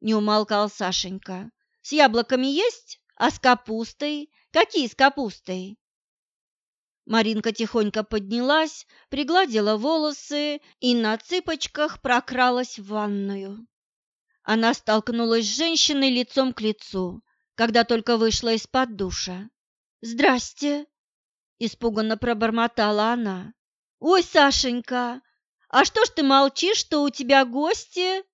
Не умолкал Сашенька. С яблоками есть? А с капустой? Какие с капустой? Маринка тихонько поднялась, пригладила волосы и на цыпочках прокралась в ванную. Она столкнулась с женщиной лицом к лицу, когда только вышла из-под душа. «Здрасте!» – испуганно пробормотала она. «Ой, Сашенька, а что ж ты молчишь, что у тебя гости?»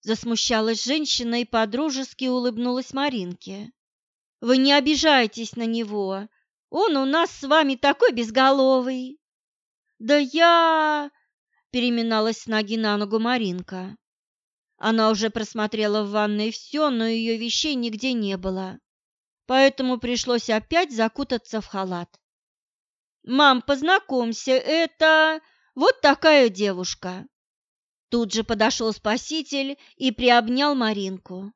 Засмущалась женщина и подружески улыбнулась Маринке. «Вы не обижайтесь на него, он у нас с вами такой безголовый. Да я... Переминалась с ноги на ногу Маринка. Она уже просмотрела в ванной все, но ее вещей нигде не было. Поэтому пришлось опять закутаться в халат. «Мам, познакомься, это вот такая девушка». Тут же подошел спаситель и приобнял Маринку.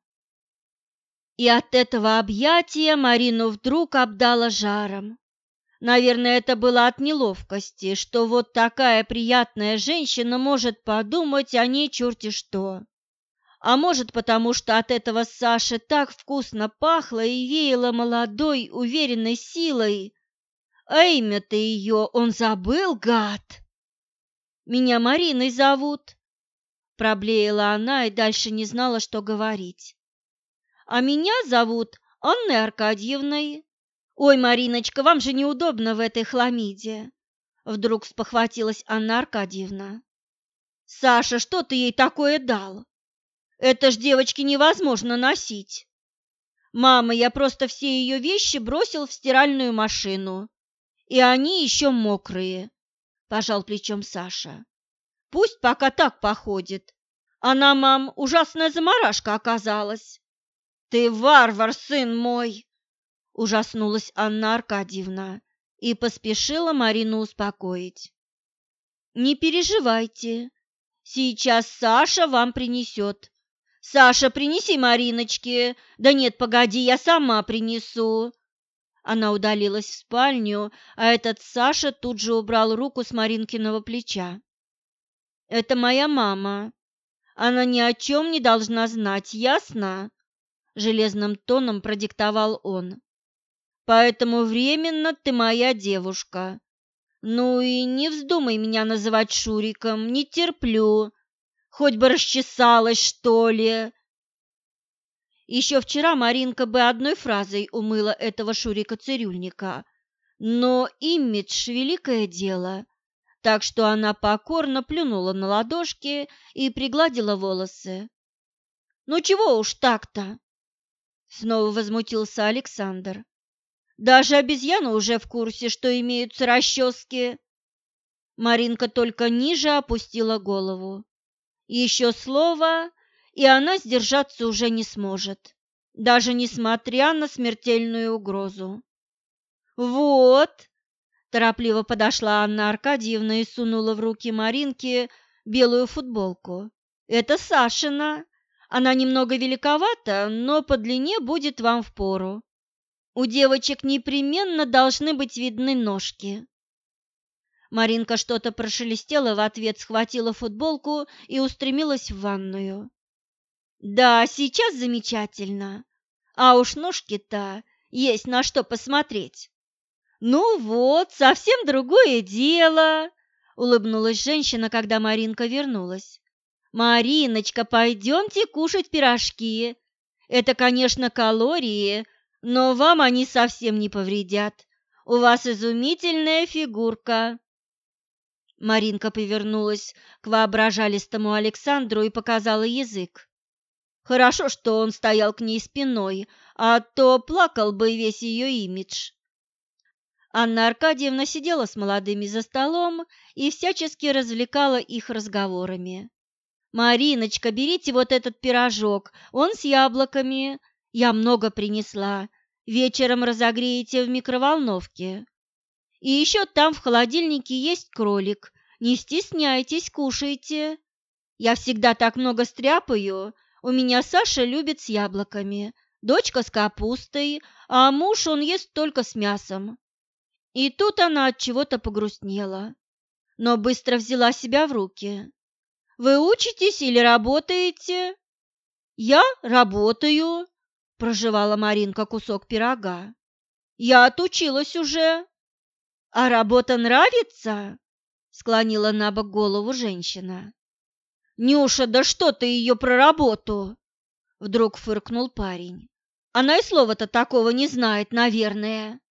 И от этого объятия Марину вдруг обдало жаром. Наверное, это было от неловкости, что вот такая приятная женщина может подумать о ней черти что. А может, потому что от этого Саши так вкусно пахло и веяло молодой, уверенной силой. А имя-то ее он забыл, гад. «Меня Мариной зовут», — проблеяла она и дальше не знала, что говорить. А меня зовут Анной Аркадьевной. Ой, Мариночка, вам же неудобно в этой хламиде. Вдруг спохватилась Анна Аркадьевна. Саша, что ты ей такое дал? Это ж девочке невозможно носить. Мама, я просто все ее вещи бросил в стиральную машину. И они еще мокрые, пожал плечом Саша. Пусть пока так походит. Она, мам, ужасная заморашка оказалась. «Ты варвар, сын мой!» – ужаснулась Анна Аркадьевна и поспешила Марину успокоить. «Не переживайте, сейчас Саша вам принесет. Саша, принеси Мариночке. Да нет, погоди, я сама принесу». Она удалилась в спальню, а этот Саша тут же убрал руку с Маринкиного плеча. «Это моя мама. Она ни о чем не должна знать, ясно?» Железным тоном продиктовал он. Поэтому временно ты моя девушка. Ну и не вздумай меня называть Шуриком, не терплю. Хоть бы расчесалась, что ли. Еще вчера Маринка бы одной фразой умыла этого Шурика-цирюльника, но имидж – великое дело, так что она покорно плюнула на ладошки и пригладила волосы. «Ну чего уж так-то? Снова возмутился Александр. Даже обезьяна уже в курсе, что имеются расчески. Маринка только ниже опустила голову. Еще слово, и она сдержаться уже не сможет, даже несмотря на смертельную угрозу. «Вот!» – торопливо подошла Анна Аркадьевна и сунула в руки Маринки белую футболку. «Это Сашина!» Она немного великовата, но по длине будет вам впору. У девочек непременно должны быть видны ножки. Маринка что-то прошелестела в ответ, схватила футболку и устремилась в ванную. Да, сейчас замечательно. А уж ножки-то есть на что посмотреть. Ну вот, совсем другое дело, улыбнулась женщина, когда Маринка вернулась. «Мариночка, пойдемте кушать пирожки. Это, конечно, калории, но вам они совсем не повредят. У вас изумительная фигурка». Маринка повернулась к воображалистому Александру и показала язык. Хорошо, что он стоял к ней спиной, а то плакал бы весь ее имидж. Анна Аркадьевна сидела с молодыми за столом и всячески развлекала их разговорами. «Мариночка, берите вот этот пирожок, он с яблоками. Я много принесла. Вечером разогреете в микроволновке». И еще там в холодильнике есть кролик. Не стесняйтесь, кушайте. Я всегда так много стряпаю. У меня Саша любит с яблоками, дочка с капустой, а муж он ест только с мясом. И тут она от чего-то погрустнела, но быстро взяла себя в руки. Вы учитесь или работаете? Я работаю, прожевала Маринка кусок пирога. Я отучилась уже. А работа нравится? склонила на бок голову женщина. Нюша, да что ты ее про работу? Вдруг фыркнул парень. Она и слова-то такого не знает, наверное.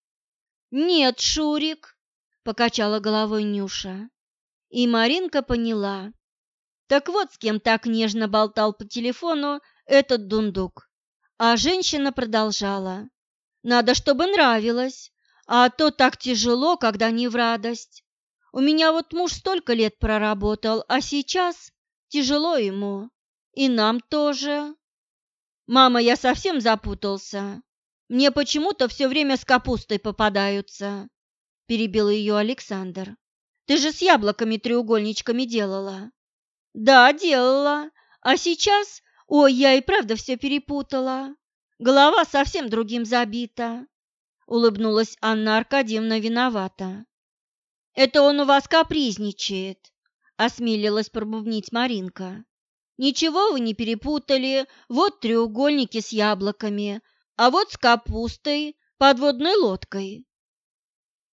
Нет, Шурик, покачала головой Нюша. И Маринка поняла. Так вот, с кем так нежно болтал по телефону этот дундук. А женщина продолжала. Надо, чтобы нравилось, а то так тяжело, когда не в радость. У меня вот муж столько лет проработал, а сейчас тяжело ему. И нам тоже. Мама, я совсем запутался. Мне почему-то все время с капустой попадаются, перебил ее Александр. Ты же с яблоками-треугольничками делала. Да, делала. А сейчас, ой, я и правда все перепутала. Голова совсем другим забита. Улыбнулась Анна Аркадьевна виновата. Это он у вас капризничает, осмелилась пробубнить Маринка. Ничего вы не перепутали. Вот треугольники с яблоками, а вот с капустой, подводной лодкой.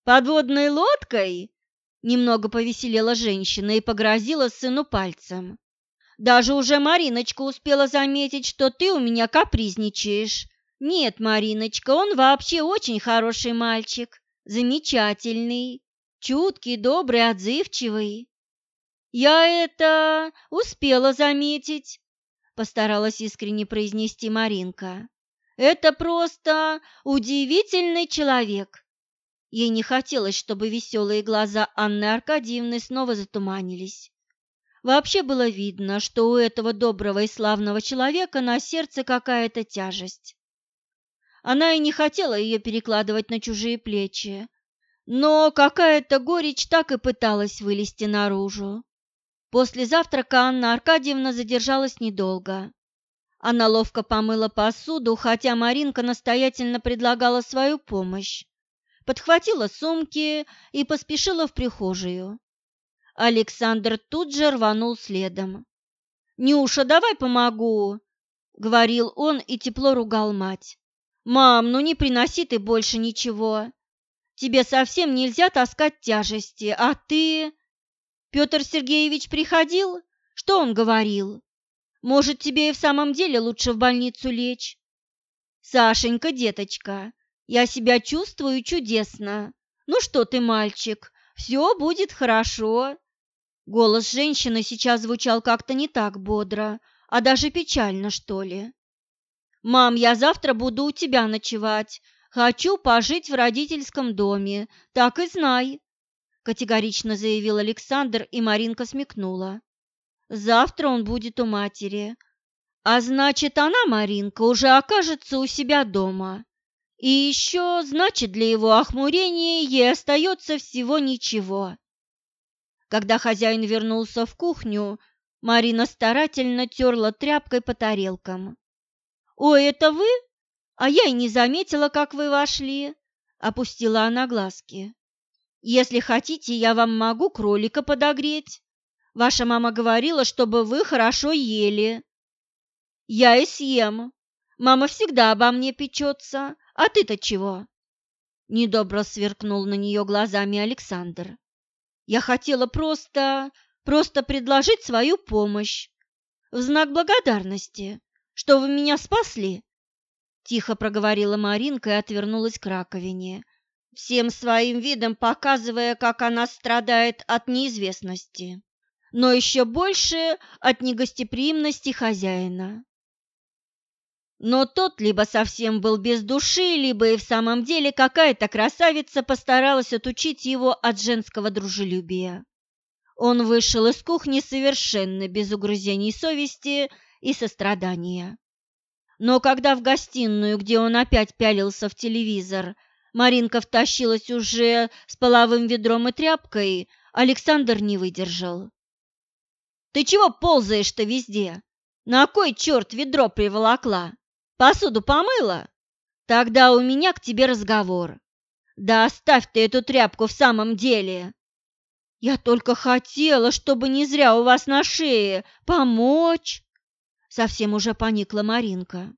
Подводной лодкой? Немного повеселела женщина и погрозила сыну пальцем. Даже уже Мариночка успела заметить, что ты у меня капризничаешь. Нет, Мариночка, он вообще очень хороший мальчик, замечательный, чуткий, добрый, отзывчивый. Я это успела заметить, постаралась искренне произнести Маринка. Это просто удивительный человек. Ей не хотелось, чтобы веселые глаза Анны Аркадьевны снова затуманились. Вообще было видно, что у этого доброго и славного человека на сердце какая-то тяжесть. Она и не хотела ее перекладывать на чужие плечи, но какая-то горечь так и пыталась вылезти наружу. После завтрака Анна Аркадьевна задержалась недолго. Она ловко помыла посуду, хотя Маринка настоятельно предлагала свою помощь подхватила сумки и поспешила в прихожую. Александр тут же рванул следом. «Нюша, давай помогу!» — говорил он и тепло ругал мать. «Мам, ну не приноси ты больше ничего. Тебе совсем нельзя таскать тяжести, а ты...» «Петр Сергеевич приходил? Что он говорил? Может, тебе и в самом деле лучше в больницу лечь?» «Сашенька, деточка, я себя чувствую чудесно. Ну что ты, мальчик, все будет хорошо. Голос женщины сейчас звучал как-то не так бодро, а даже печально, что ли. «Мам, я завтра буду у тебя ночевать. Хочу пожить в родительском доме, так и знай», – категорично заявил Александр, и Маринка смекнула. «Завтра он будет у матери. А значит, она, Маринка, уже окажется у себя дома. И еще, значит, для его охмурения ей остается всего ничего. Когда хозяин вернулся в кухню, Марина старательно терла тряпкой по тарелкам. «Ой, это вы? А я и не заметила, как вы вошли!» — опустила она глазки. «Если хотите, я вам могу кролика подогреть. Ваша мама говорила, чтобы вы хорошо ели». «Я и съем. Мама всегда обо мне печется, а ты-то чего?» Недобро сверкнул на нее глазами Александр. «Я хотела просто, просто предложить свою помощь в знак благодарности, что вы меня спасли!» Тихо проговорила Маринка и отвернулась к раковине, всем своим видом показывая, как она страдает от неизвестности, но еще больше от негостеприимности хозяина. Но тот либо совсем был без души, либо и в самом деле какая-то красавица постаралась отучить его от женского дружелюбия. Он вышел из кухни совершенно без угрызений совести и сострадания. Но когда в гостиную, где он опять пялился в телевизор, Маринка втащилась уже с половым ведром и тряпкой, Александр не выдержал. «Ты чего ползаешь-то везде? На кой черт ведро приволокла? Посуду помыла? Тогда у меня к тебе разговор. Да оставь ты эту тряпку в самом деле!» «Я только хотела, чтобы не зря у вас на шее, помочь!» Совсем уже поникла Маринка.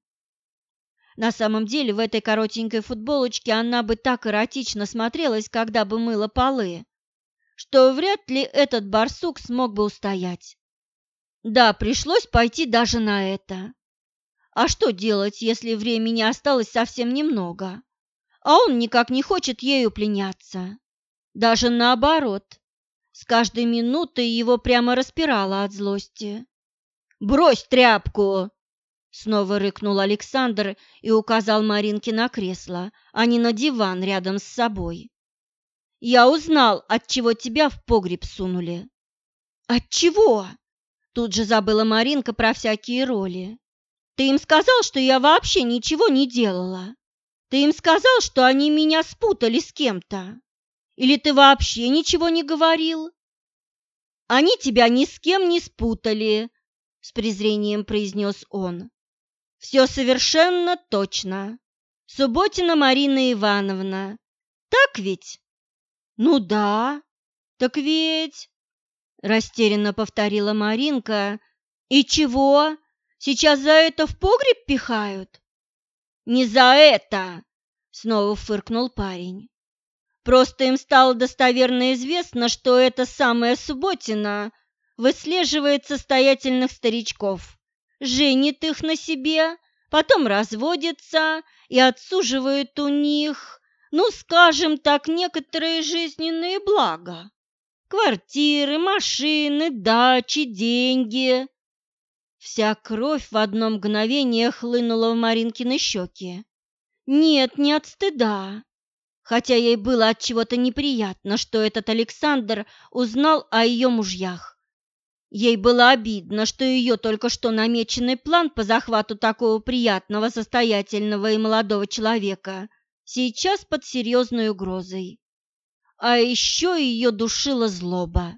На самом деле в этой коротенькой футболочке она бы так эротично смотрелась, когда бы мыла полы, что вряд ли этот барсук смог бы устоять. Да, пришлось пойти даже на это. А что делать, если времени осталось совсем немного, а он никак не хочет ею пленяться? Даже наоборот, с каждой минутой его прямо распирало от злости. «Брось тряпку!» Снова рыкнул Александр и указал Маринке на кресло, а не на диван рядом с собой. «Я узнал, от чего тебя в погреб сунули». «От чего?» Тут же забыла Маринка про всякие роли. «Ты им сказал, что я вообще ничего не делала? Ты им сказал, что они меня спутали с кем-то? Или ты вообще ничего не говорил?» «Они тебя ни с кем не спутали», — с презрением произнес он. Все совершенно точно. Субботина Марина Ивановна. Так ведь? Ну да. Так ведь... Растерянно повторила Маринка. И чего? Сейчас за это в погреб пихают? Не за это, снова фыркнул парень. Просто им стало достоверно известно, что эта самая Субботина выслеживает состоятельных старичков женит их на себе, потом разводится и отсуживает у них, ну, скажем так, некоторые жизненные блага. Квартиры, машины, дачи, деньги. Вся кровь в одно мгновение хлынула в Маринкины щеки. Нет, не от стыда, хотя ей было от чего-то неприятно, что этот Александр узнал о ее мужьях. Ей было обидно, что ее только что намеченный план по захвату такого приятного, состоятельного и молодого человека сейчас под серьезной угрозой. А еще ее душила злоба.